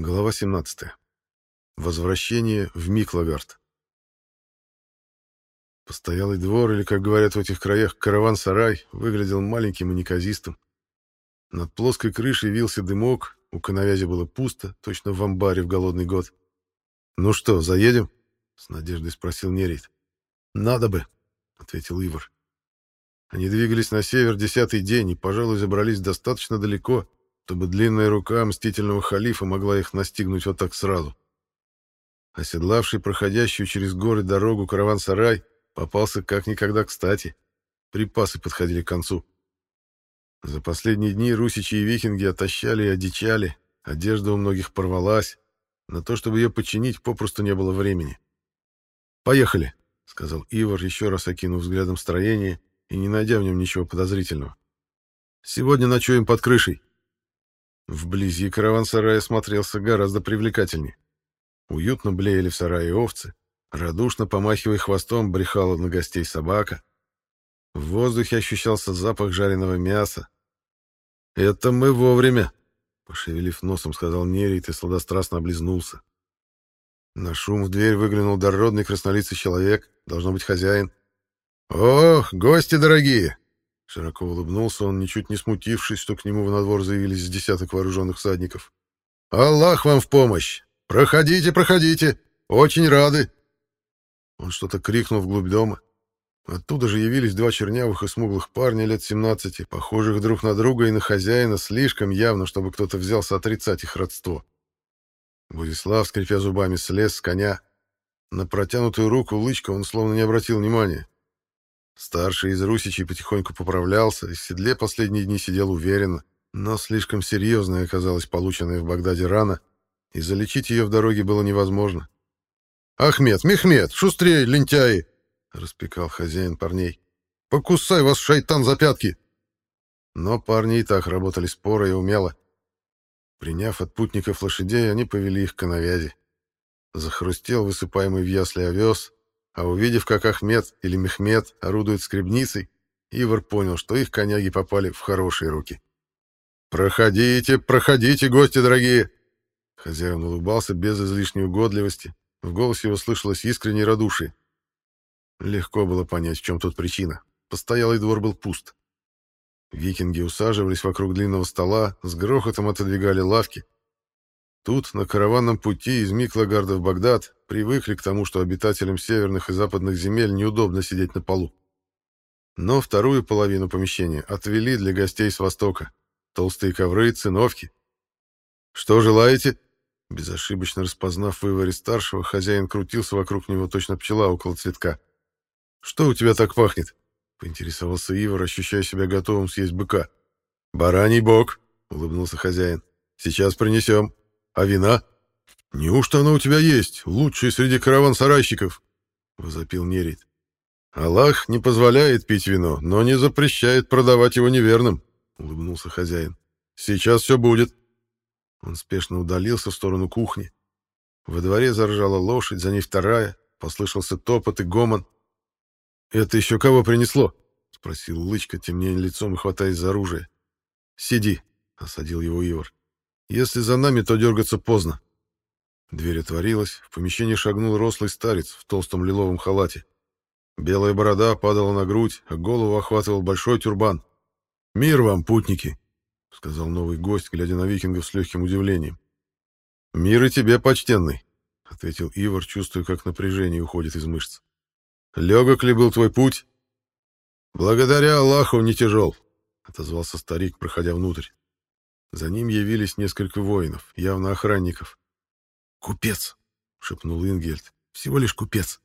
Глава 17. Возвращение в Миклагард. Постоялый двор, или, как говорят в этих краях, караван-сарай, выглядел маленьким и неказистым. Над плоской крышей вился дымок, у коновязи было пусто, точно в амбаре в голодный год. «Ну что, заедем?» — с надеждой спросил Нерит. «Надо бы», — ответил Ивар. Они двигались на север десятый день и, пожалуй, забрались достаточно далеко, чтобы длинная рука мстительного халифа могла их настигнуть вот так сразу. Оседлавший проходящую через горы дорогу караван-сарай попался как никогда кстати. Припасы подходили к концу. За последние дни русичи и викинги отощали и одичали, одежда у многих порвалась. На то, чтобы ее починить, попросту не было времени. «Поехали», — сказал Ивар, еще раз окинув взглядом строение и не найдя в нем ничего подозрительного. «Сегодня ночуем под крышей. Вблизи караван-сарая смотрелся гораздо привлекательнее. Уютно блеяли в сарае овцы, радушно помахивая хвостом брехала на гостей собака. В воздухе ощущался запах жареного мяса. «Это мы вовремя!» — пошевелив носом, сказал Нерит и сладострастно облизнулся. На шум в дверь выглянул дородный краснолицый человек, должно быть хозяин. «Ох, гости дорогие! Широко улыбнулся он, ничуть не смутившись, что к нему в надвор заявились десяток вооруженных всадников. «Аллах вам в помощь! Проходите, проходите! Очень рады!» Он что-то крикнул вглубь дома. Оттуда же явились два чернявых и смуглых парня лет 17, похожих друг на друга и на хозяина слишком явно, чтобы кто-то взялся отрицать их родство. Будислав, скрипя зубами, слез с коня. На протянутую руку лычка он словно не обратил внимания. Старший из русичей потихоньку поправлялся, и в седле последние дни сидел уверенно, но слишком серьезной оказалась полученная в Багдаде рана, и залечить ее в дороге было невозможно. «Ахмед, Мехмед, шустрее, лентяи!» — распекал хозяин парней. «Покусай вас, шайтан, за пятки!» Но парни и так работали споро и умело. Приняв от путников лошадей, они повели их к коновязи. Захрустел высыпаемый в ясли овес, а увидев, как Ахмед или Мехмед орудует скребницей, Ивар понял, что их коняги попали в хорошие руки. «Проходите, проходите, гости дорогие!» Хозяин улыбался без излишней угодливости. В голосе его слышалось искреннее радушие. Легко было понять, в чем тут причина. Постоялый двор был пуст. Викинги усаживались вокруг длинного стола, с грохотом отодвигали лавки, Тут, на караванном пути из Миклагарда в Багдад, привыкли к тому, что обитателям северных и западных земель неудобно сидеть на полу. Но вторую половину помещения отвели для гостей с востока. Толстые ковры, циновки. «Что желаете?» Безошибочно распознав вываре старшего, хозяин крутился вокруг него точно пчела около цветка. «Что у тебя так пахнет?» — поинтересовался Ивар, ощущая себя готовым съесть быка. «Бараний бок», — улыбнулся хозяин. «Сейчас принесем». А вина? Неужто она у тебя есть, лучший среди караван-сарайщиков? Возопил Нерит. Аллах не позволяет пить вино, но не запрещает продавать его неверным, улыбнулся хозяин. Сейчас все будет. Он спешно удалился в сторону кухни. Во дворе заржала лошадь, за ней вторая, послышался топот и гомон. «Это еще кого принесло?» — спросил Лычка, темнее лицом и хватаясь за оружие. «Сиди», — осадил его Ивар. Если за нами, то дергаться поздно. Дверь отворилась, в помещение шагнул рослый старец в толстом лиловом халате. Белая борода падала на грудь, а голову охватывал большой тюрбан. «Мир вам, путники!» — сказал новый гость, глядя на викингов с легким удивлением. «Мир и тебе, почтенный!» — ответил Ивар, чувствуя, как напряжение уходит из мышц. «Легок ли был твой путь?» «Благодаря Аллаху не тяжел», — отозвался старик, проходя внутрь. За ним явились несколько воинов, явно охранников. «Купец!» — шепнул Ингельд. «Всего лишь купец!»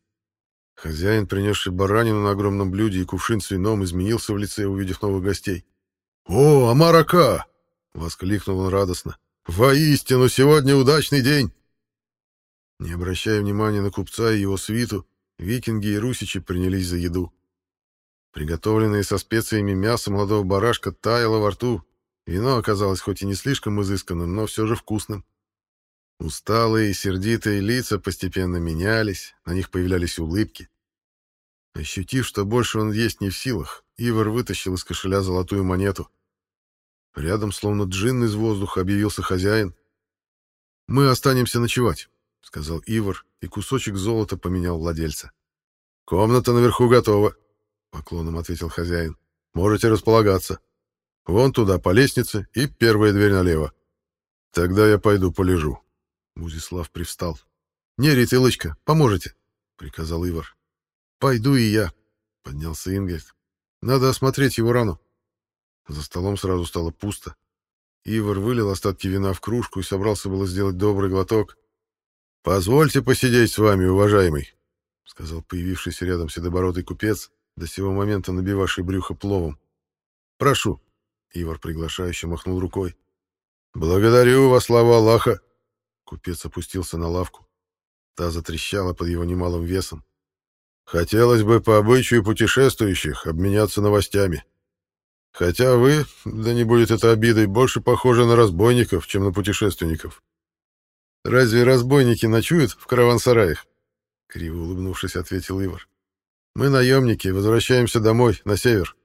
Хозяин, принесший баранину на огромном блюде и кувшин с вином, изменился в лице, увидев новых гостей. «О, Амарака!» — воскликнул он радостно. «Воистину, сегодня удачный день!» Не обращая внимания на купца и его свиту, викинги и русичи принялись за еду. Приготовленное со специями мясо молодого барашка таяло во рту, Вино оказалось хоть и не слишком изысканным, но все же вкусным. Усталые и сердитые лица постепенно менялись, на них появлялись улыбки. Ощутив, что больше он есть не в силах, Ивар вытащил из кошеля золотую монету. Рядом, словно джин из воздуха, объявился хозяин. Мы останемся ночевать, сказал Ивар, и кусочек золота поменял владельца. Комната наверху готова, поклоном ответил хозяин. Можете располагаться. Вон туда по лестнице и первая дверь налево. Тогда я пойду полежу. Музислав привстал. Не, Ритылочка, поможете, приказал Ивар. Пойду и я, поднялся Ингельд. Надо осмотреть его рану. За столом сразу стало пусто. Ивар вылил остатки вина в кружку и собрался было сделать добрый глоток. «Позвольте посидеть с вами, уважаемый», — сказал появившийся рядом седобородый купец, до сего момента набивавший брюхо пловом. «Прошу», — Ивар приглашающе махнул рукой. «Благодарю вас, слава Аллаха!» Купец опустился на лавку. Та затрещала под его немалым весом. «Хотелось бы по обычаю путешествующих обменяться новостями. Хотя вы, да не будет это обидой, больше похожи на разбойников, чем на путешественников. Разве разбойники ночуют в караван-сараях?» Криво улыбнувшись, ответил Ивар. «Мы наемники, возвращаемся домой, на север».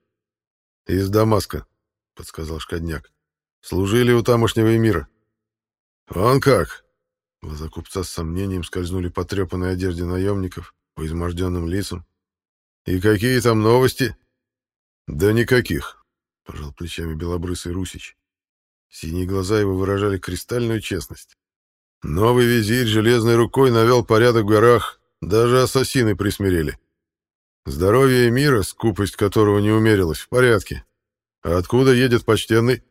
«Из Дамаска», — подсказал Шкодняк. «Служили у тамошнего эмира». «Он как?» Глаза купца с сомнением скользнули по трепанной одежде наемников, по изможденным лицам. «И какие там новости?» «Да никаких», — пожал плечами белобрысый Русич. Синие глаза его выражали кристальную честность. Новый визирь железной рукой навел порядок в горах, даже ассасины присмирели. Здоровье мира, скупость которого не умерилась, в порядке. А откуда едет почтенный?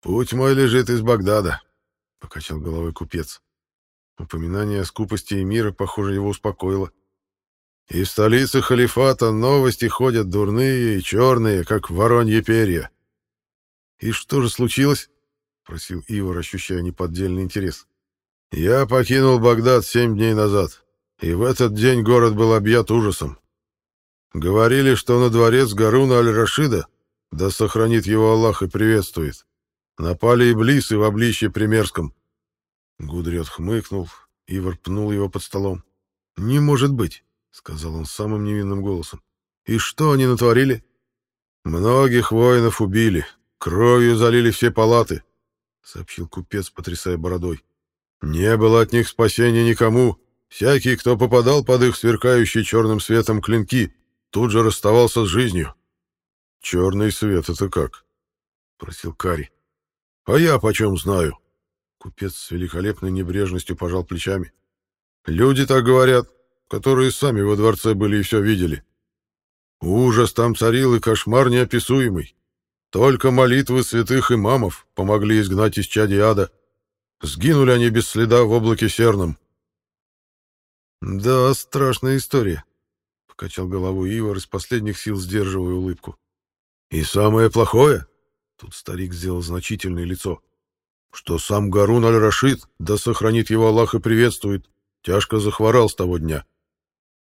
Путь мой лежит из Багдада, — покачал головой купец. Упоминание о скупости мира, похоже, его успокоило. Из столицы халифата новости ходят дурные и черные, как воронье перья. «И что же случилось?» — просил Ивар, ощущая неподдельный интерес. «Я покинул Багдад семь дней назад, и в этот день город был объят ужасом. Говорили, что на дворец Гаруна Аль-Рашида, да сохранит его Аллах и приветствует, напали иблисы в обличье примерском». Гудрет хмыкнул, Ивар пнул его под столом. «Не может быть!» — сказал он самым невинным голосом. «И что они натворили?» «Многих воинов убили, кровью залили все палаты», — сообщил купец, потрясая бородой. «Не было от них спасения никому. Всякий, кто попадал под их сверкающие черным светом клинки, тут же расставался с жизнью». «Черный свет — это как?» — просил Кари. «А я почем знаю?» Купец с великолепной небрежностью пожал плечами. «Люди так говорят, которые сами во дворце были и все видели. Ужас там царил и кошмар неописуемый. Только молитвы святых имамов помогли изгнать из чади ада. Сгинули они без следа в облаке серном. «Да, страшная история», — покачал головой Ивар из последних сил, сдерживая улыбку. «И самое плохое?» — тут старик сделал значительное лицо что сам Гарун аль-Рашид, да сохранит его Аллах и приветствует, тяжко захворал с того дня.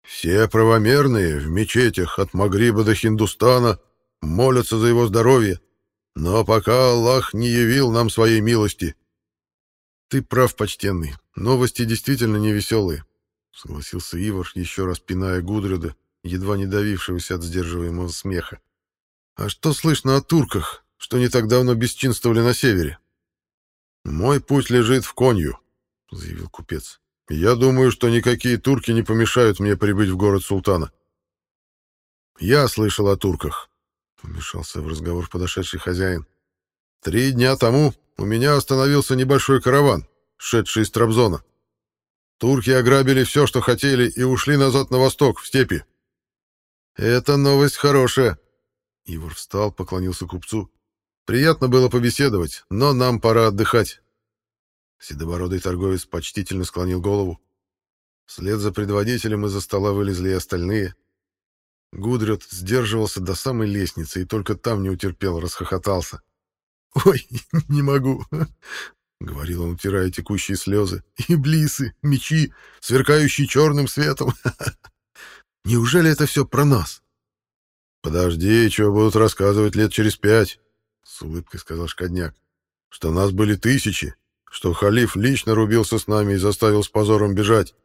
Все правомерные в мечетях от Магриба до Хиндустана молятся за его здоровье, но пока Аллах не явил нам своей милости. Ты прав, почтенный, новости действительно невеселые, — согласился Ивар, еще раз пиная Гудрюда, едва не давившегося от сдерживаемого смеха. — А что слышно о турках, что не так давно бесчинствовали на севере? «Мой путь лежит в Конью», — заявил купец. «Я думаю, что никакие турки не помешают мне прибыть в город султана». «Я слышал о турках», — вмешался в разговор подошедший хозяин. «Три дня тому у меня остановился небольшой караван, шедший из Трабзона. Турки ограбили все, что хотели, и ушли назад на восток, в степи». «Это новость хорошая». Ивар встал, поклонился купцу. Приятно было побеседовать, но нам пора отдыхать. Седобородый торговец почтительно склонил голову. Вслед за предводителем из-за стола вылезли и остальные. Гудрет сдерживался до самой лестницы и только там не утерпел, расхохотался. «Ой, не могу!» — говорил он, утирая текущие слезы. «Иблисы, мечи, сверкающие черным светом! Неужели это все про нас?» «Подожди, чего будут рассказывать лет через пять?» с улыбкой сказал Шкодняк, что нас были тысячи, что халиф лично рубился с нами и заставил с позором бежать.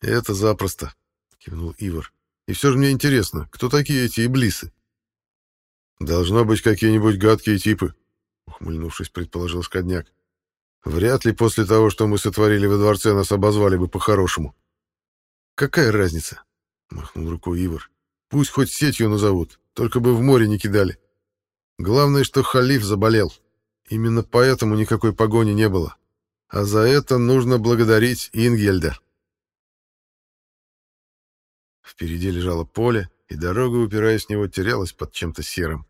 Это запросто, кивнул Ивар. И все же мне интересно, кто такие эти иблисы? Должно быть какие-нибудь гадкие типы, ухмыльнувшись, предположил Шкодняк. Вряд ли после того, что мы сотворили во дворце, нас обозвали бы по-хорошему. Какая разница? Махнул рукой Ивар. Пусть хоть сетью назовут, только бы в море не кидали. Главное, что халиф заболел. Именно поэтому никакой погони не было. А за это нужно благодарить Ингельда. Впереди лежало поле, и дорога, упираясь в него, терялась под чем-то серым.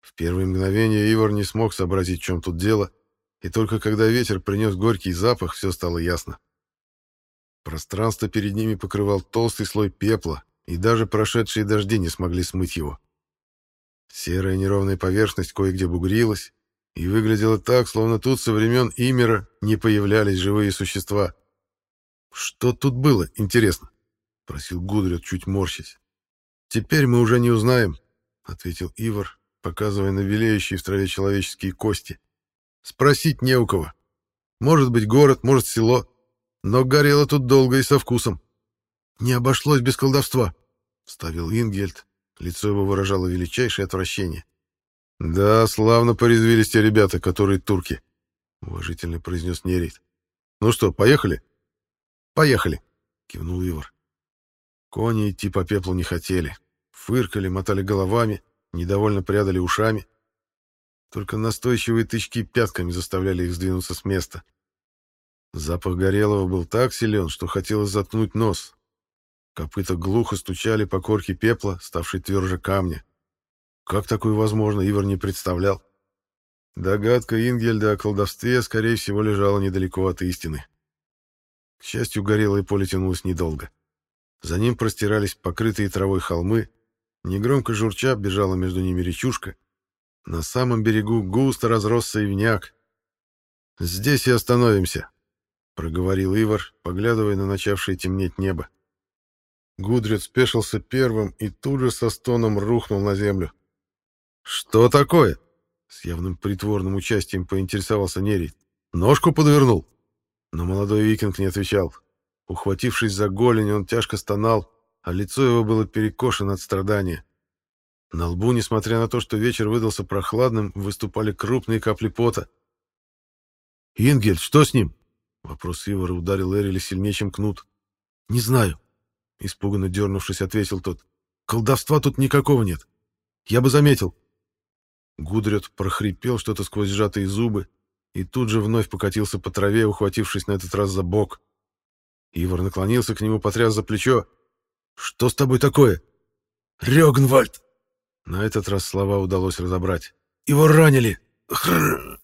В первые мгновения Ивар не смог сообразить, в чем тут дело, и только когда ветер принес горький запах, все стало ясно. Пространство перед ними покрывал толстый слой пепла, и даже прошедшие дожди не смогли смыть его. Серая неровная поверхность кое-где бугрилась, и выглядело так, словно тут со времен Имера не появлялись живые существа. Что тут было, интересно? — просил Гудрид, чуть морщась. «Теперь мы уже не узнаем», — ответил Ивар, показывая на белеющие в траве человеческие кости. «Спросить не у кого. Может быть, город, может, село. Но горело тут долго и со вкусом. Не обошлось без колдовства», — вставил Ингельд. Лицо его выражало величайшее отвращение. «Да, славно порезвились те ребята, которые турки», — уважительно произнес Нерейт. «Ну что, поехали?» «Поехали», — кивнул Ивар. Кони идти по пеплу не хотели. Фыркали, мотали головами, недовольно прядали ушами. Только настойчивые тычки пятками заставляли их сдвинуться с места. Запах горелого был так силен, что хотелось заткнуть нос. Копыта глухо стучали по корке пепла, ставшей тверже камня. Как такое возможно, Ивар не представлял. Догадка Ингельда о колдовстве, скорее всего, лежала недалеко от истины. К счастью, горелое поле тянулось недолго. За ним простирались покрытые травой холмы, негромко журча бежала между ними речушка. На самом берегу густо разросся ивняк. «Здесь и остановимся», — проговорил Ивар, поглядывая на начавшее темнеть небо. Гудрид спешился первым и тут же со стоном рухнул на землю. «Что такое?» — с явным притворным участием поинтересовался Нерий. «Ножку подвернул?» Но молодой викинг не отвечал. Ухватившись за голень, он тяжко стонал, а лицо его было перекошено от страдания. На лбу, несмотря на то, что вечер выдался прохладным, выступали крупные капли пота. «Ингель, что с ним?» Вопрос Ивара ударил Эриля сильнее, чем кнут. «Не знаю», — испуганно дернувшись, ответил тот. «Колдовства тут никакого нет. Я бы заметил». Гудрет прохрипел что-то сквозь сжатые зубы и тут же вновь покатился по траве, ухватившись на этот раз за бок. Ивар наклонился к нему, потряс за плечо. «Что с тобой такое?» «Рёгнвальд!» На этот раз слова удалось разобрать. «Его ранили! Хрррр!»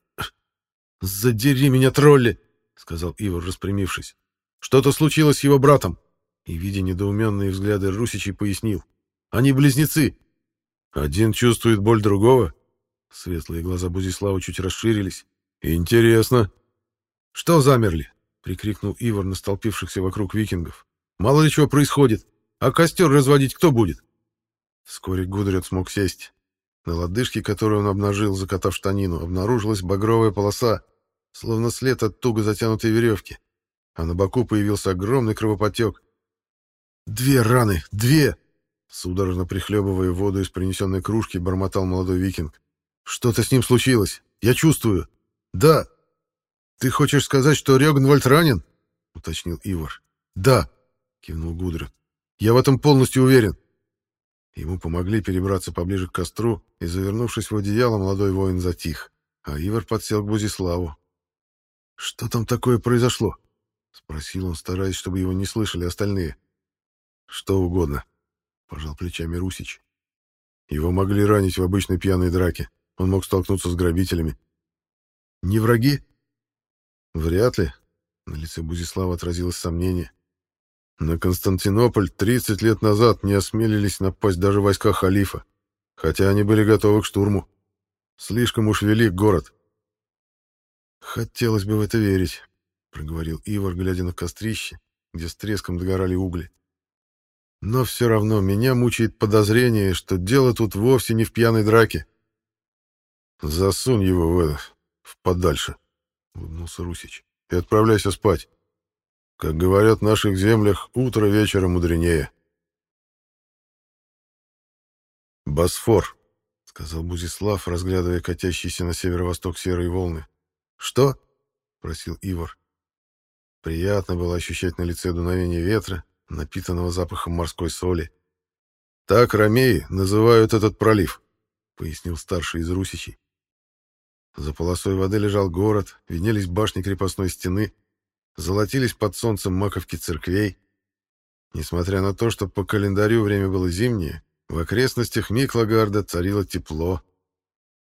«Задери меня, тролли!» — сказал Ивар, распрямившись. «Что-то случилось с его братом!» И, видя недоуменные взгляды Русичей, пояснил. «Они близнецы!» «Один чувствует боль другого?» Светлые глаза Бузислава чуть расширились. «Интересно!» «Что замерли?» — прикрикнул Ивар на столпившихся вокруг викингов. «Мало ли чего происходит. А костер разводить кто будет?» Вскоре Гудрид смог сесть. На лодыжке, которую он обнажил, закатав штанину, обнаружилась багровая полоса, словно след от туго затянутой веревки, а на боку появился огромный кровопотек. «Две раны! Две!» Судорожно прихлебывая воду из принесенной кружки, бормотал молодой викинг. «Что-то с ним случилось! Я чувствую! Да, «Ты хочешь сказать, что Рёгнвальд ранен?» — уточнил Ивар. «Да», — кивнул Гудрид. «Я в этом полностью уверен». Ему помогли перебраться поближе к костру, и, завернувшись в одеяло, молодой воин затих, а Ивар подсел к Бузиславу. «Что там такое произошло?» — спросил он, стараясь, чтобы его не слышали остальные. «Что угодно», — пожал плечами Русич. «Его могли ранить в обычной пьяной драке. Он мог столкнуться с грабителями». «Не враги?» Вряд ли. На лице Бузислава отразилось сомнение. На Константинополь 30 лет назад не осмелились напасть даже войска халифа, хотя они были готовы к штурму. Слишком уж велик город. Хотелось бы в это верить, проговорил Ивар, глядя на кострище, где с треском догорали угли. Но все равно меня мучает подозрение, что дело тут вовсе не в пьяной драке. Засунь его в это, в подальше, — улыбнулся Русич. «И отправляйся спать. Как говорят в наших землях, утро вечера мудренее». «Босфор», — сказал Бузислав, разглядывая катящиеся на северо-восток серые волны. «Что?» спросил Ивар. Приятно было ощущать на лице дуновение ветра, напитанного запахом морской соли. «Так ромеи называют этот пролив», — пояснил старший из русичей. За полосой воды лежал город, виднелись башни крепостной стены, золотились под солнцем маковки церквей. Несмотря на то, что по календарю время было зимнее, в окрестностях Миклагарда царило тепло.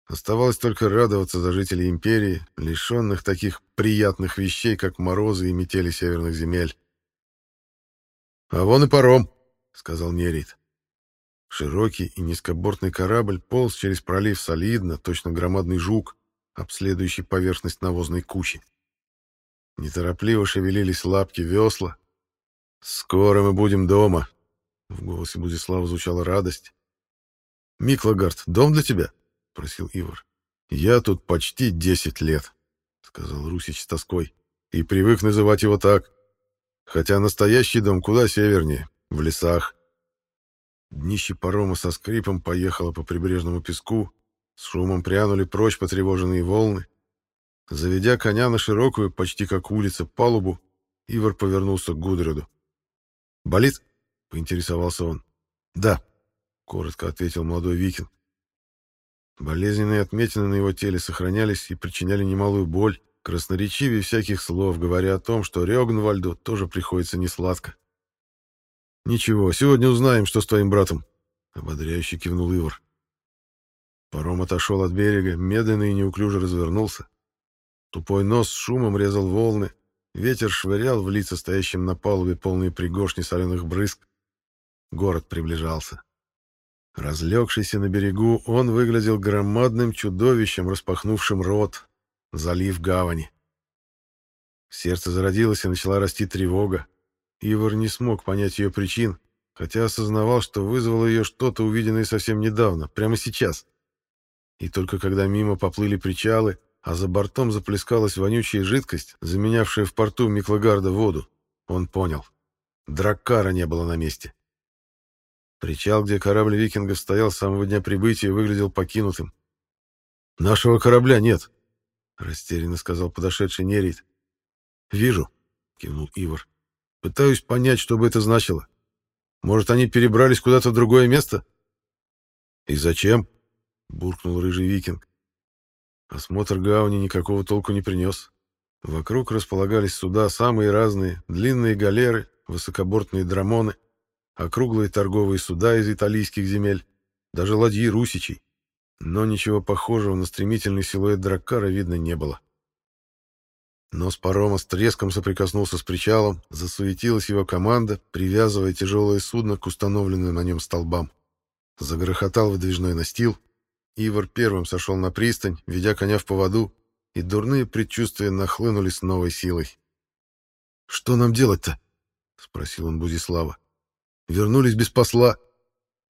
Оставалось только радоваться за жителей империи, лишенных таких приятных вещей, как морозы и метели северных земель. «А вон и паром», — сказал Нерит. Широкий и низкобортный корабль полз через пролив солидно, точно громадный жук, обследующий поверхность навозной кучи. Неторопливо шевелились лапки весла. «Скоро мы будем дома», — в голосе Будислава звучала радость. «Миклагард, дом для тебя?» — просил Ивар. «Я тут почти десять лет», — сказал Русич с тоской, — «и привык называть его так. Хотя настоящий дом куда севернее, в лесах». Днище парома со скрипом поехало по прибрежному песку, с шумом прянули прочь потревоженные волны. Заведя коня на широкую, почти как улица, палубу, Ивар повернулся к Гудреду. «Болит?» — поинтересовался он. «Да», — коротко ответил молодой викинг. Болезненные отметины на его теле сохранялись и причиняли немалую боль, красноречивее всяких слов, говоря о том, что Рёгнвальду тоже приходится несладко. «Ничего, сегодня узнаем, что с твоим братом», — ободряюще кивнул Ивар. Паром отошел от берега, медленно и неуклюже развернулся. Тупой нос с шумом резал волны, ветер швырял в лица стоящим на палубе полные пригоршни соленых брызг. Город приближался. Разлегшийся на берегу, он выглядел громадным чудовищем, распахнувшим рот, залив гавани. Сердце зародилась и начала расти тревога. Ивар не смог понять ее причин, хотя осознавал, что вызвало ее что-то, увиденное совсем недавно, прямо сейчас. И только когда мимо поплыли причалы, а за бортом заплескалась вонючая жидкость, заменявшая в порту Миклагарда воду, он понял. Драккара не было на месте. Причал, где корабль викингов стоял с самого дня прибытия, выглядел покинутым. «Нашего корабля нет», — растерянно сказал подошедший Нерит. «Вижу», — кивнул Ивар. «Пытаюсь понять, что бы это значило. Может, они перебрались куда-то в другое место?» «И зачем?» — буркнул рыжий викинг. Осмотр гавани никакого толку не принес. Вокруг располагались суда самые разные, длинные галеры, высокобортные драмоны, округлые торговые суда из итальянских земель, даже ладьи русичей. Но ничего похожего на стремительный силуэт драккара видно не было. Нос парома с треском соприкоснулся с причалом, засуетилась его команда, привязывая тяжелое судно к установленным на нем столбам. Загрохотал выдвижной настил. Ивар первым сошел на пристань, ведя коня в поводу, и дурные предчувствия нахлынули с новой силой. «Что нам делать-то?» — спросил он Бузислава. Вернулись без посла.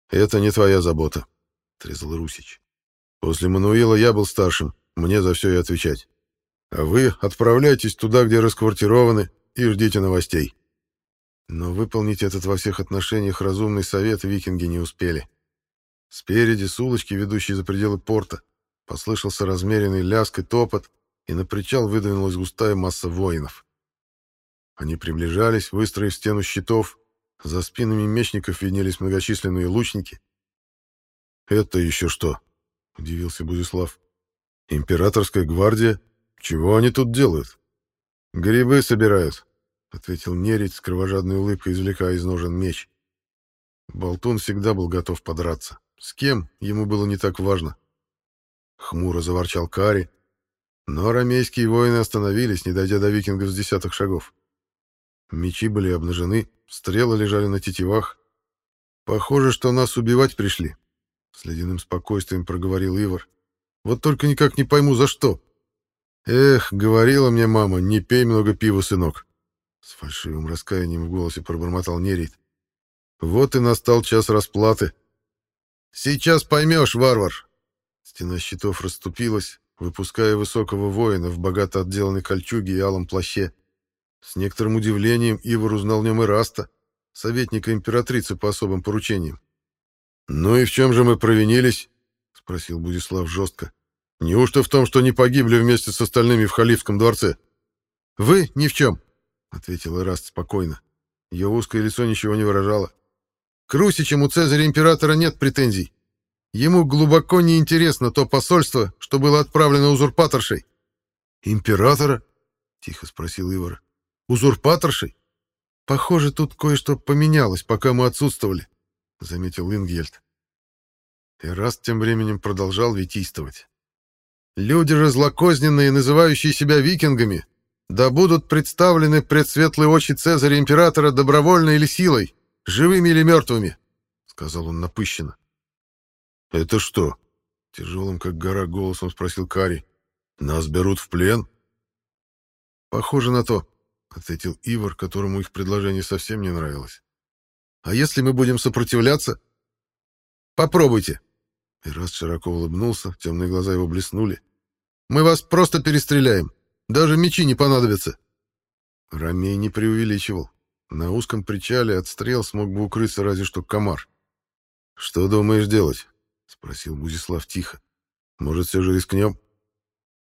Это не твоя забота, отрезал Русич. После Мануила я был старшим, мне за все и отвечать. А вы отправляйтесь туда, где расквартированы, и ждите новостей. Но выполнить этот во всех отношениях разумный совет викинги не успели. Спереди, с улочки, ведущей за пределы порта, послышался размеренный ляск и топот, и на причал выдвинулась густая масса воинов. Они приближались, выстроив стену щитов, за спинами мечников виднелись многочисленные лучники. «Это еще что?» — удивился Бузислав. «Императорская гвардия? Чего они тут делают?» «Грибы собирают», — ответил Нерить с кровожадной улыбкой, извлекая из ножен меч. Болтун всегда был готов подраться. С кем, ему было не так важно. Хмуро заворчал Кари, но рамейские воины остановились, не дойдя до викингов с десятых шагов. Мечи были обнажены, стрелы лежали на тетивах. Похоже, что нас убивать пришли. С ледяным спокойствием проговорил Ивар. Вот только никак не пойму, за что. Эх, говорила мне мама, не пей много пива, сынок. С фальшивым раскаянием в голосе пробормотал Нерит. Вот и настал час расплаты. Сейчас поймешь, варвар. Стена щитов расступилась, выпуская высокого воина в богато отделанной кольчуге и алом плаще. С некоторым удивлением Ивар узнал в нем Ираста, советника императрицы по особым поручениям. «Ну и в чем же мы провинились?» — спросил Будислав жестко. «Неужто в том, что не погибли вместе с остальными в халифском дворце? «Вы ни в чем», — ответил Эраст спокойно. Ее узкое лицо ничего не выражало. «К Русичам у Цезаря-императора нет претензий. Ему глубоко не интересно то посольство, что было отправлено узурпаторшей». «Императора?» — тихо спросил Ивар. «Узурпаторшей? Похоже, тут кое-что поменялось, пока мы отсутствовали», — заметил Ингельд. Эраст тем временем продолжал витийствовать. «Люди же злокозненные, называющие себя викингами, да будут представлены пред светлые очи Цезаря Императора добровольно или силой, живыми или мертвыми», — сказал он напыщенно. «Это что?» — тяжелым, как гора, голосом спросил Кари. «Нас берут в плен?» «Похоже на то», — ответил Ивар, которому их предложение совсем не нравилось. «А если мы будем сопротивляться?» «Попробуйте», раз широко улыбнулся, темные глаза его блеснули. «Мы вас просто перестреляем. Даже мечи не понадобятся». Ромей не преувеличивал. На узком причале от стрел смог бы укрыться разве что комар. «Что думаешь делать?» — спросил Бузислав тихо. «Может, все же рискнем?»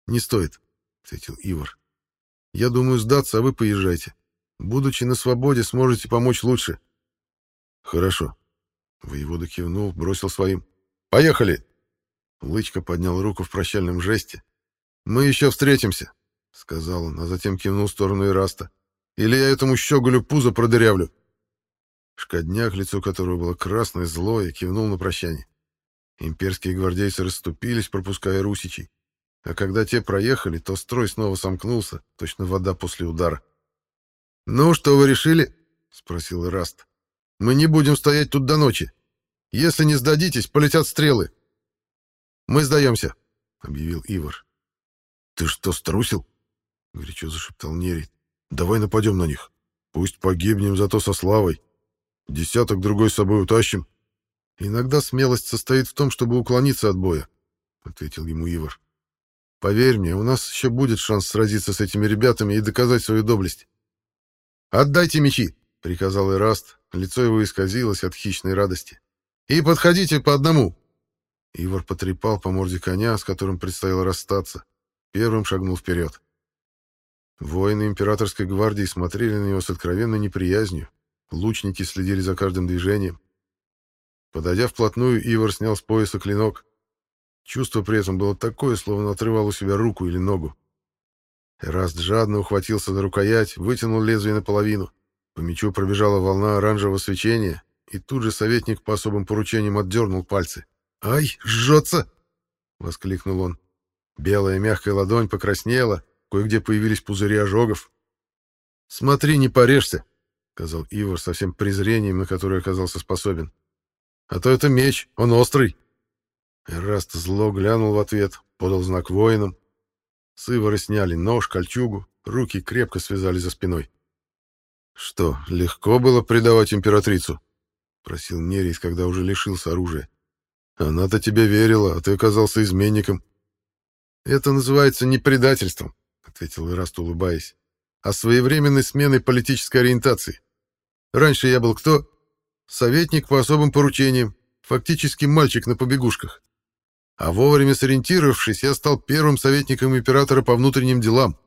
«Не стоит», — ответил Ивар. «Я думаю сдаться, а вы поезжайте. Будучи на свободе, сможете помочь лучше». «Хорошо». Воевода кивнул, бросил своим. Поехали!» Лычка поднял руку в прощальном жесте. «Мы еще встретимся», — сказал он, а затем кивнул в сторону Ираста. «Или я этому щеголю пузо продырявлю». Шкодняк, лицо которого было красное, злое, кивнул на прощание. Имперские гвардейцы расступились, пропуская русичей. А когда те проехали, то строй снова сомкнулся, точно вода после удара. «Ну, что вы решили?» — спросил Ираст. «Мы не будем стоять тут до ночи. Если не сдадитесь, полетят стрелы. Мы сдаемся, — объявил Ивар. Ты что, струсил? — горячо зашептал Нерит. Давай нападем на них. Пусть погибнем, зато со славой. Десяток другой с собой утащим. Иногда смелость состоит в том, чтобы уклониться от боя, — ответил ему Ивар. Поверь мне, у нас еще будет шанс сразиться с этими ребятами и доказать свою доблесть. «Отдайте мечи!» — приказал Эраст. Лицо его исказилось от хищной радости. И подходите по одному. Ивар потрепал по морде коня, с которым предстояло расстаться. Первым шагнул вперед. Воины императорской гвардии смотрели на него с откровенной неприязнью. Лучники следили за каждым движением. Подойдя вплотную, Ивар снял с пояса клинок. Чувство при этом было такое, словно отрывал у себя руку или ногу. Эраст жадно ухватился за рукоять, вытянул лезвие наполовину. По мечу пробежала волна оранжевого свечения, и тут же советник по особым поручениям отдернул пальцы. «Ай, жжется!» — воскликнул он. Белая мягкая ладонь покраснела, кое-где появились пузыри ожогов. «Смотри, не порежься!» — сказал Ивар со всем презрением, на которое оказался способен. «А то это меч, он острый!» Эраст зло глянул в ответ, подал знак воинам. С Ивара сняли нож, кольчугу, руки крепко связали за спиной. «Что, легко было предавать императрицу?» — просил Нерис, когда уже лишился оружия. «Она-то тебе верила, а ты оказался изменником». «Это называется не предательством», — ответил Ираст, улыбаясь, «а своевременной сменой политической ориентации. Раньше я был кто? Советник по особым поручениям, фактически мальчик на побегушках. А вовремя сориентировавшись, я стал первым советником императора по внутренним делам.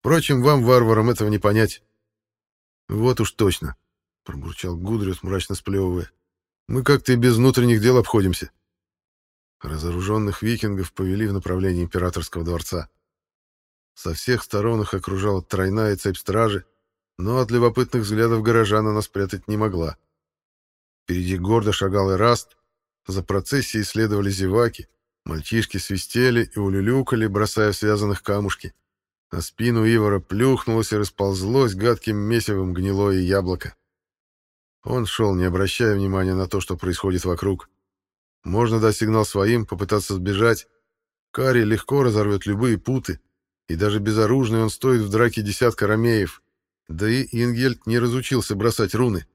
Впрочем, вам, варварам, этого не понять». «Вот уж точно», — пробурчал Гудриус, мрачно сплевывая. «Мы как-то и без внутренних дел обходимся». Разоруженных викингов повели в направлении императорского дворца. Со всех сторон их окружала тройная цепь стражи, но от любопытных взглядов горожан она спрятать не могла. Впереди гордо шагал Эраст, за процессией следовали зеваки, мальчишки свистели и улюлюкали, бросая в связанных камушки. На спину Ивара плюхнулось и расползлось гадким месивом гнилое яблоко. Он шел, не обращая внимания на то, что происходит вокруг. Можно дать сигнал своим, попытаться сбежать. Кари легко разорвет любые путы, и даже безоружный он стоит в драке десятка ромеев. Да и Ингельд не разучился бросать руны.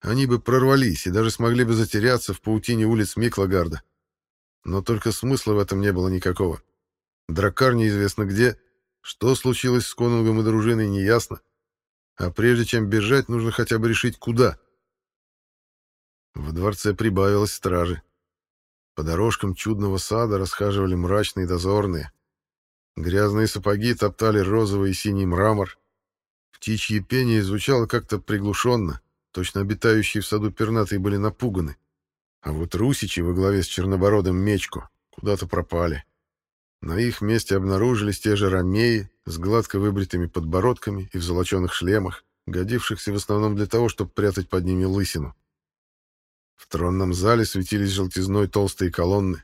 Они бы прорвались и даже смогли бы затеряться в паутине улиц Миклагарда. Но только смысла в этом не было никакого. Дракар неизвестно где, что случилось с конунгом и дружиной неясно. А прежде чем бежать, нужно хотя бы решить, куда. В дворце прибавилось стражи. По дорожкам чудного сада расхаживали мрачные дозорные. Грязные сапоги топтали розовый и синий мрамор. Птичье пение звучало как-то приглушенно, точно обитающие в саду пернатые были напуганы. А вот русичи во главе с чернобородым мечку куда-то пропали. На их месте обнаружились те же ромеи с гладко выбритыми подбородками и в золоченых шлемах, годившихся в основном для того, чтобы прятать под ними лысину. В тронном зале светились желтизной толстые колонны.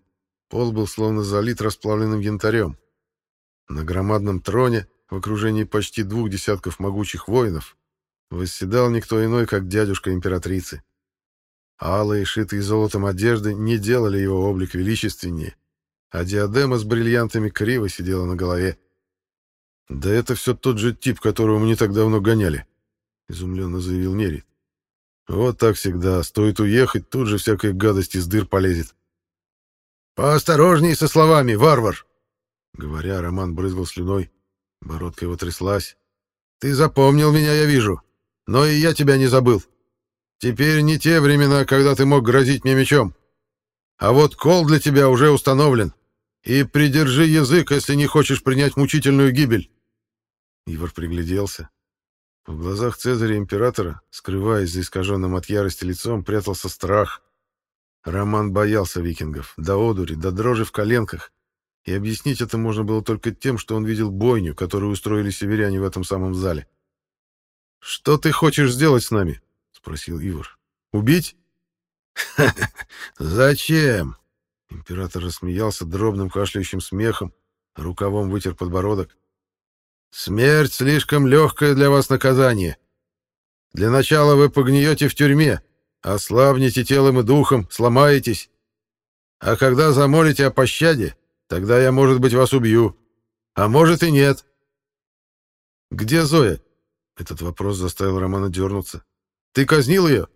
Пол был словно залит расплавленным янтарем. На громадном троне, в окружении почти двух десятков могучих воинов, восседал никто иной, как дядюшка императрицы. Алые, шитые золотом одежды не делали его облик величественнее, а диадема с бриллиантами криво сидела на голове. «Да это все тот же тип, которого мы не так давно гоняли», — изумленно заявил Нерит. «Вот так всегда. Стоит уехать, тут же всякая гадость из дыр полезет». «Поосторожней со словами, варвар!» Говоря, Роман брызгал слюной. Бородка его тряслась. «Ты запомнил меня, я вижу. Но и я тебя не забыл. Теперь не те времена, когда ты мог грозить мне мечом. А вот кол для тебя уже установлен. И придержи язык, если не хочешь принять мучительную гибель». Ивар пригляделся. В глазах Цезаря императора, скрываясь за искаженным от ярости лицом, прятался страх. Роман боялся викингов, до одури, до дрожи в коленках, и объяснить это можно было только тем, что он видел бойню, которую устроили северяне в этом самом зале. «Что ты хочешь сделать с нами?» — спросил Ивар. «Убить?» «Зачем?» Император рассмеялся дробным кашляющим смехом, рукавом вытер подбородок. «Смерть слишком легкое для вас наказание. Для начала вы погниете в тюрьме, ослабнете телом и духом, сломаетесь. А когда замолите о пощаде, Тогда я, может быть, вас убью. А может и нет. Где Зоя? Этот вопрос заставил Романа дернуться. Ты казнил ее?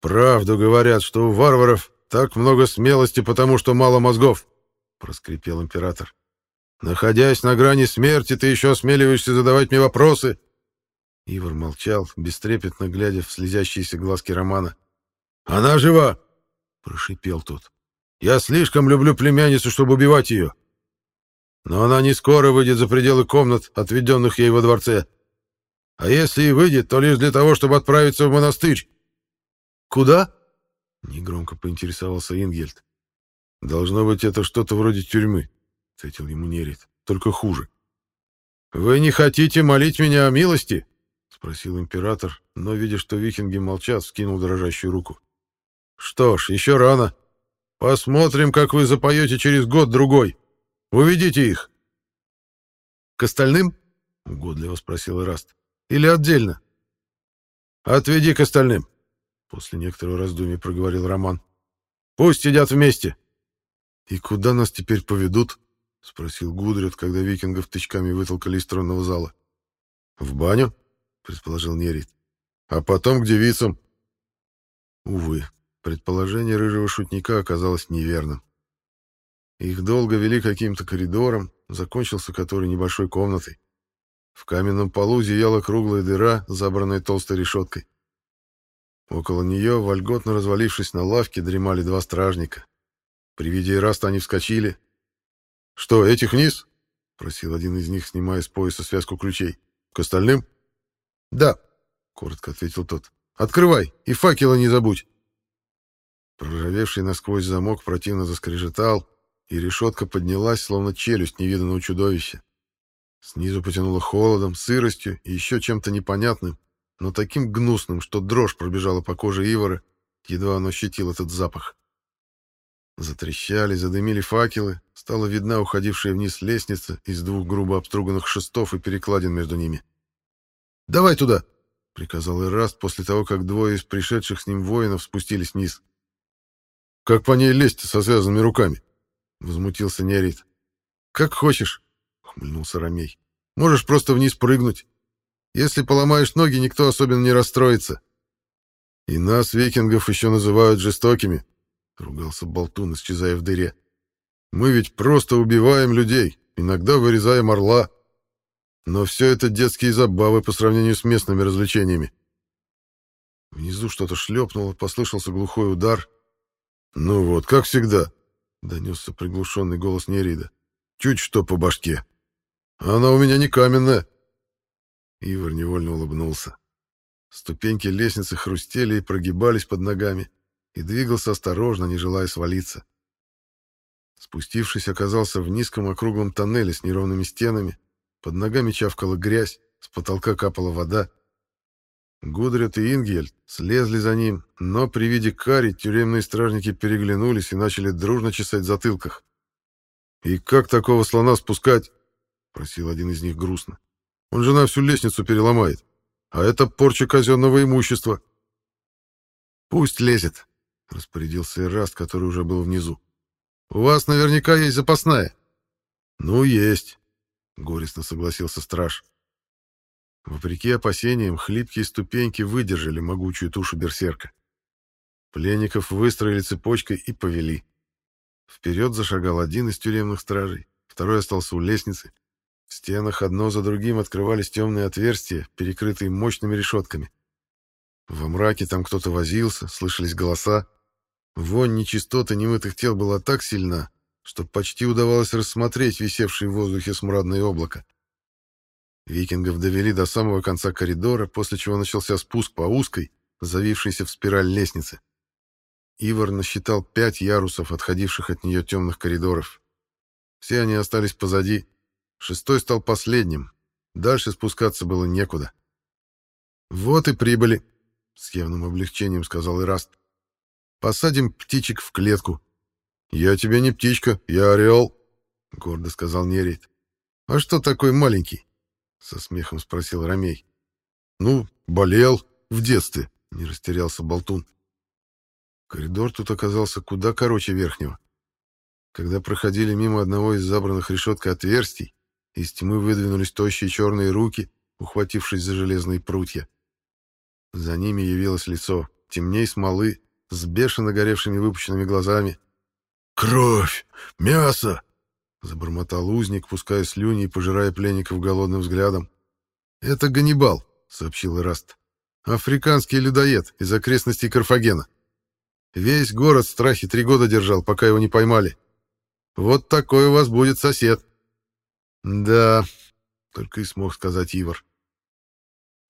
Правду говорят, что у варваров так много смелости, потому что мало мозгов, проскрипел император. Находясь на грани смерти, ты еще осмеливаешься задавать мне вопросы. Ивар молчал, бестрепетно глядя в слезящиеся глазки Романа. «Она жива!» — прошипел тот. Я слишком люблю племянницу, чтобы убивать ее. Но она не скоро выйдет за пределы комнат, отведенных ей во дворце. А если и выйдет, то лишь для того, чтобы отправиться в монастырь. Куда? Негромко поинтересовался Ингельд. Должно быть, это что-то вроде тюрьмы, ответил ему Нерит. Только хуже. Вы не хотите молить меня о милости? спросил император, но, видя, что викинги молчат, скинул дрожащую руку. Что ж, еще рано. Посмотрим, как вы запоете через год-другой. Уведите их. — К остальным? — угодливо спросил Ираст. — Или отдельно? — Отведи к остальным, — после некоторого раздумья проговорил Роман. — Пусть сидят вместе. — И куда нас теперь поведут? — спросил Гудрид, когда викингов тычками вытолкали из тронного зала. — В баню, — предположил Нерит. — А потом к девицам. Увы, Предположение рыжего шутника оказалось неверным. Их долго вели каким-то коридором, закончился который небольшой комнатой. В каменном полу зияла круглая дыра, забранная толстой решеткой. Около нее, вольготно развалившись на лавке, дремали два стражника. При виде Ираста они вскочили. «Что, этих вниз?» — просил один из них, снимая с пояса связку ключей. «К остальным?» «Да», — коротко ответил тот. «Открывай и факела не забудь». Проржавевший насквозь замок противно заскрежетал, и решетка поднялась, словно челюсть невиданного чудовища. Снизу потянуло холодом, сыростью и еще чем-то непонятным, но таким гнусным, что дрожь пробежала по коже Ивара, едва он ощутил этот запах. Затрещали, задымили факелы, стала видна уходившая вниз лестница из двух грубо обструганных шестов и перекладин между ними. «Давай туда!» — приказал Эраст после того, как двое из пришедших с ним воинов спустились вниз. Как по ней лезть со связанными руками? Возмутился Нерит. Как хочешь, ухмыльнулся Ромей. Можешь просто вниз прыгнуть. Если поломаешь ноги, никто особенно не расстроится. И нас, викингов, еще называют жестокими, ругался Болтун, исчезая в дыре. Мы ведь просто убиваем людей, иногда вырезаем орла. Но все это детские забавы по сравнению с местными развлечениями. Внизу что-то шлепнуло, послышался глухой удар — «Ну вот, как всегда», — донесся приглушенный голос Нерида. «Чуть что по башке. Она у меня не каменная. Ивар невольно улыбнулся. Ступеньки лестницы хрустели и прогибались под ногами, и двигался осторожно, не желая свалиться. Спустившись, оказался в низком округлом тоннеле с неровными стенами, под ногами чавкала грязь, с потолка капала вода. Гудрят и Ингельд слезли за ним, но при виде Кари тюремные стражники переглянулись и начали дружно чесать затылках. «И как такого слона спускать?» — просил один из них грустно. «Он же на всю лестницу переломает. А это порча казенного имущества». «Пусть лезет», — распорядился Эраст, который уже был внизу. «У вас наверняка есть запасная». «Ну, есть», — горестно согласился страж. Вопреки опасениям, хлипкие ступеньки выдержали могучую тушу берсерка. Пленников выстроили цепочкой и повели. Вперед зашагал один из тюремных стражей, второй остался у лестницы. В стенах одно за другим открывались темные отверстия, перекрытые мощными решетками. Во мраке там кто-то возился, слышались голоса. Вонь нечистоты немытых тел была так сильна, что почти удавалось рассмотреть висевшее в воздухе смрадное облако. Викингов довели до самого конца коридора, после чего начался спуск по узкой, завившейся в спираль лестнице. Ивар насчитал пять ярусов, отходивших от нее темных коридоров. Все они остались позади. Шестой стал последним. Дальше спускаться было некуда. «Вот и прибыли», — с явным облегчением сказал Ираст. «Посадим птичек в клетку». «Я тебе не птичка, я орел», — гордо сказал Нерит. «А что такой маленький?» — со смехом спросил Ромей. «Ну, болел в детстве», — не растерялся Болтун. Коридор тут оказался куда короче верхнего. Когда проходили мимо одного из забранных решеткой отверстий, из тьмы выдвинулись тощие черные руки, ухватившись за железные прутья. За ними явилось лицо, темней смолы, с бешено горевшими выпущенными глазами. «Кровь! Мясо!» — забормотал узник, пуская слюни и пожирая пленников голодным взглядом. «Это Ганнибал», — сообщил Ираст. «Африканский людоед из окрестностей Карфагена». Весь город в страхе три года держал, пока его не поймали. Вот такой у вас будет сосед. Да, только и смог сказать Ивар.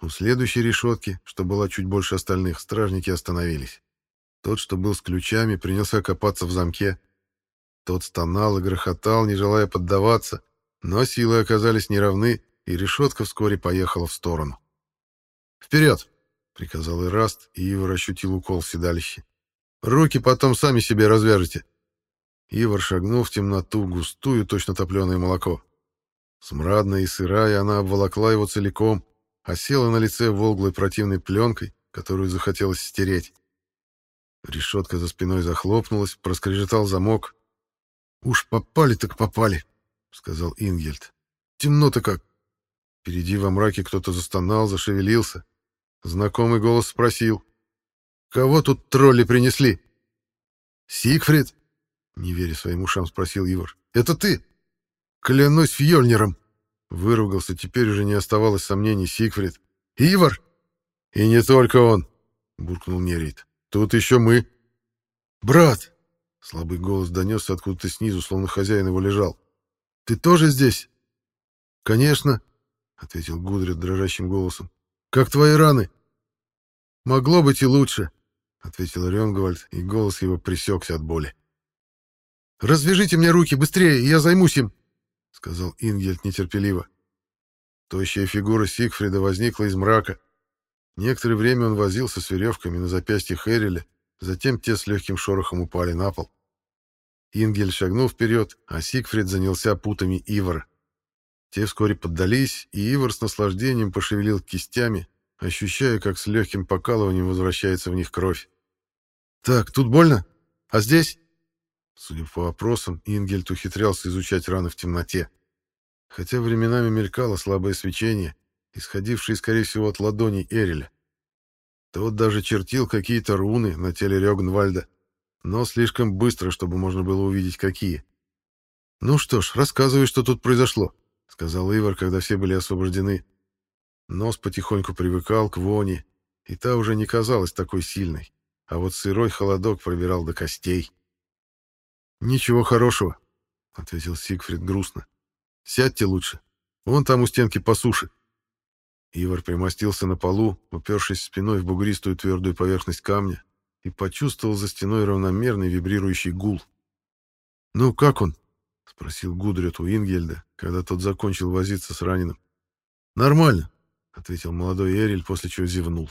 У следующей решетки, что была чуть больше остальных, стражники остановились. Тот, что был с ключами, принялся копаться в замке. Тот стонал и грохотал, не желая поддаваться, но силы оказались неравны, и решетка вскоре поехала в сторону. «Вперед!» — приказал Ираст, и Ивар ощутил укол в седалище. Руки потом сами себе развяжете. Ивар шагнул в темноту, густую, точно топленое молоко. Смрадная и сырая, она обволокла его целиком, а села на лице волглой противной пленкой, которую захотелось стереть. Решетка за спиной захлопнулась, проскрежетал замок. «Уж попали так попали», — сказал Ингельд. «Темно-то как». Впереди во мраке кто-то застонал, зашевелился. Знакомый голос спросил. Кого тут тролли принесли? Сигфрид? Не веря своим ушам, спросил Ивар. Это ты? Клянусь Фьёльниром. Выругался, теперь уже не оставалось сомнений Сигфрид. Ивар? И не только он, буркнул Нерит. Тут еще мы. Брат! Слабый голос донесся откуда-то снизу, словно хозяин его лежал. Ты тоже здесь? Конечно, ответил Гудрид дрожащим голосом. Как твои раны? Могло быть и лучше. — ответил Рёнгвальд, и голос его пресекся от боли. «Развяжите мне руки быстрее, я займусь им!» — сказал Ингельд нетерпеливо. Тощая фигура Сигфрида возникла из мрака. Некоторое время он возился с веревками на запястье Хереля, затем те с легким шорохом упали на пол. Ингель шагнул вперед, а Сигфрид занялся путами Ивара. Те вскоре поддались, и Ивар с наслаждением пошевелил кистями, ощущая, как с легким покалыванием возвращается в них кровь. «Так, тут больно? А здесь?» Судя по вопросам, Ингельд ухитрялся изучать раны в темноте. Хотя временами мелькало слабое свечение, исходившее, скорее всего, от ладоней Эриля. Тот даже чертил какие-то руны на теле Рёгнвальда, но слишком быстро, чтобы можно было увидеть, какие. «Ну что ж, рассказывай, что тут произошло», — сказал Ивар, когда все были освобождены. Нос потихоньку привыкал к воне, и та уже не казалась такой сильной а вот сырой холодок пробирал до костей. «Ничего хорошего», — ответил Сигфрид грустно. «Сядьте лучше. Вон там у стенки по суше. Ивар примостился на полу, упершись спиной в бугристую твердую поверхность камня, и почувствовал за стеной равномерный вибрирующий гул. «Ну, как он?» — спросил Гудрет у Ингельда, когда тот закончил возиться с раненым. «Нормально», — ответил молодой Эриль, после чего зевнул.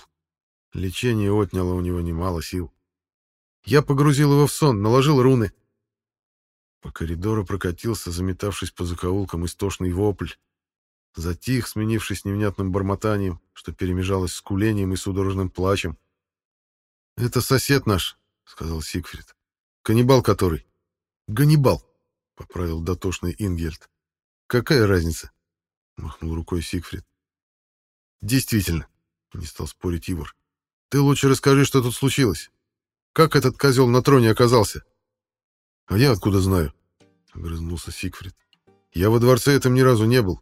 Лечение отняло у него немало сил. «Я погрузил его в сон, наложил руны». По коридору прокатился, заметавшись по закоулкам, истошный вопль, Затих, сменившись невнятным бормотанием, что перемежалось с кулением и судорожным плачем. «Это сосед наш», — сказал Сигфрид. «Каннибал который?» «Ганнибал», — поправил дотошный Ингельд. «Какая разница?» — махнул рукой Сигфрид. «Действительно», — не стал спорить Ивар. «Ты лучше расскажи, что тут случилось. Как этот козел на троне оказался?» «А я откуда знаю?» — огрызнулся Сигфрид. «Я во дворце этом ни разу не был.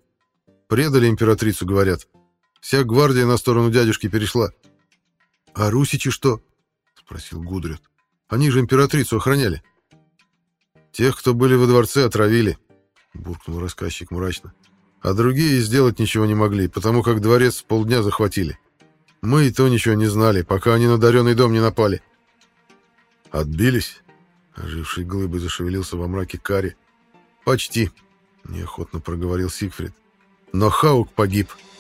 Предали императрицу, говорят. Вся гвардия на сторону дядюшки перешла. — А русичи что? — спросил Гудрят. — Они же императрицу охраняли. — Тех, кто были во дворце, отравили, — буркнул рассказчик мрачно. А другие сделать ничего не могли, потому как дворец полдня захватили. Мы и то ничего не знали, пока они на даренный дом не напали. — Отбились? — оживший глыбой зашевелился во мраке Кари. — Почти, — неохотно проговорил Сигфрид. Но Хаук погиб. —